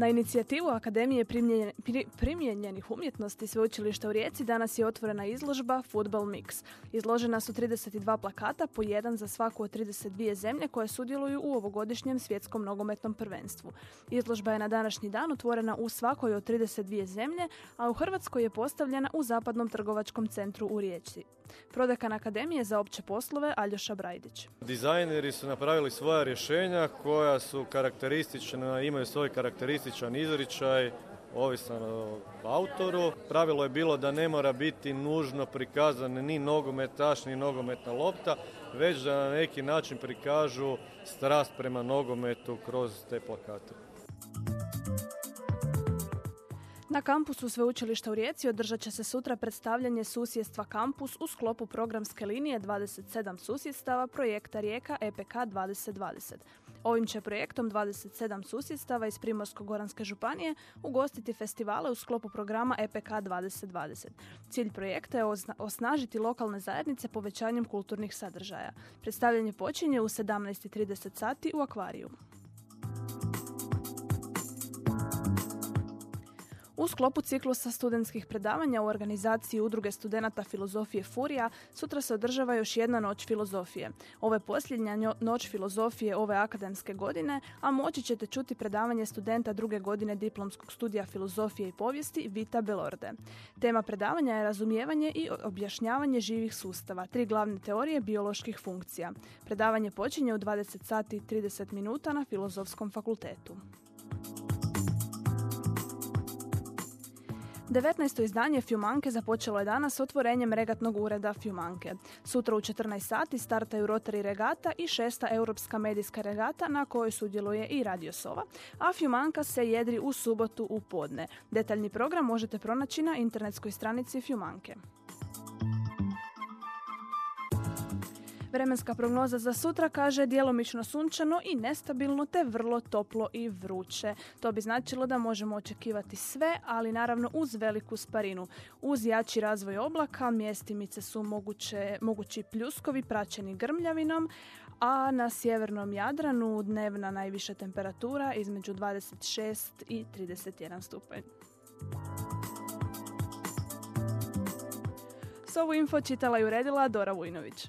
Na inicijativu Akademije primjenje- pri- primijenjenih umjetnosti Sveučilišta u Rijeci danas je otvorena izložba Football Mix. Izložena su 32 plakata, po jedan za svaku od 32 zemlje koje sudjeluju u ovogodišnjem svjetskom nogometnom prvenstvu. Izložba je na današnji dan otvorena u svakoj od 32 zemlje, a u Hrvatskoj je postavljena u Zapadnom trgovačkom centru u Rijeci. Prodekan Akademije za opće poslove Aljoša Brajdić. Dizajneri su napravili svoja rješenja koja su karakteristična, imaju svoj karakterističan izričaj, ovisan o autoru. Pravilo je bilo da ne mora biti nužno prikazan ni nogometaš, ni nogometna lopta, već da na neki način prikažu strast prema nogometu kroz te plakate. Na kampusu Sveučilišta u Rijeci održat će se sutra predstavljanje susjedstva kampus u sklopu programske linije 27 susjedstava projekta Rijeka EPK 2020. Ovim će projektom 27 susjedstava iz Primorsko-Goranske županije ugostiti festivale u sklopu programa EPK 2020. Cilj projekta je osnažiti lokalne zajednice povećanjem kulturnih sadržaja. Predstavljanje počinje u 17.30 sati u akvariju. U sklopu ciklusa studentskih predavanja u organizaciji Udruge studenata filozofije Furija sutra se održava još jedna noć filozofije. Ovo je posljednja noć filozofije ove akademske godine, a moći ćete čuti predavanje studenta druge godine diplomskog studija filozofije i povijesti Vita Belorde. Tema predavanja je razumijevanje i objašnjavanje živih sustava, tri glavne teorije bioloških funkcija. Predavanje počinje u 20 sati i 30 minuta na Filozofskom fakultetu. 19. izdanje Fjumanke započelo je danas otvorenjem regatnog ureda Fjumanke. Sutra u 14 sati startaju Rotary regata i šesta europska medijska regata na kojoj sudjeluje i Radio Sova, a Fjumanka se jedri u subotu u podne. Detaljni program možete pronaći na internetskoj stranici Fjumanke. Vremenska prognoza za sutra kaže djelomično sunčano i nestabilno te vrlo toplo i vruće. To bi značilo da možemo očekivati sve, ali naravno uz veliku sparinu. Uz jači razvoj oblaka mjestimice su moguće, mogući pljuskovi praćeni grmljavinom, a na sjevernom Jadranu dnevna najviša temperatura između 26 i 31 stupanj. S ovu info čitala i uredila Dora Vujnović.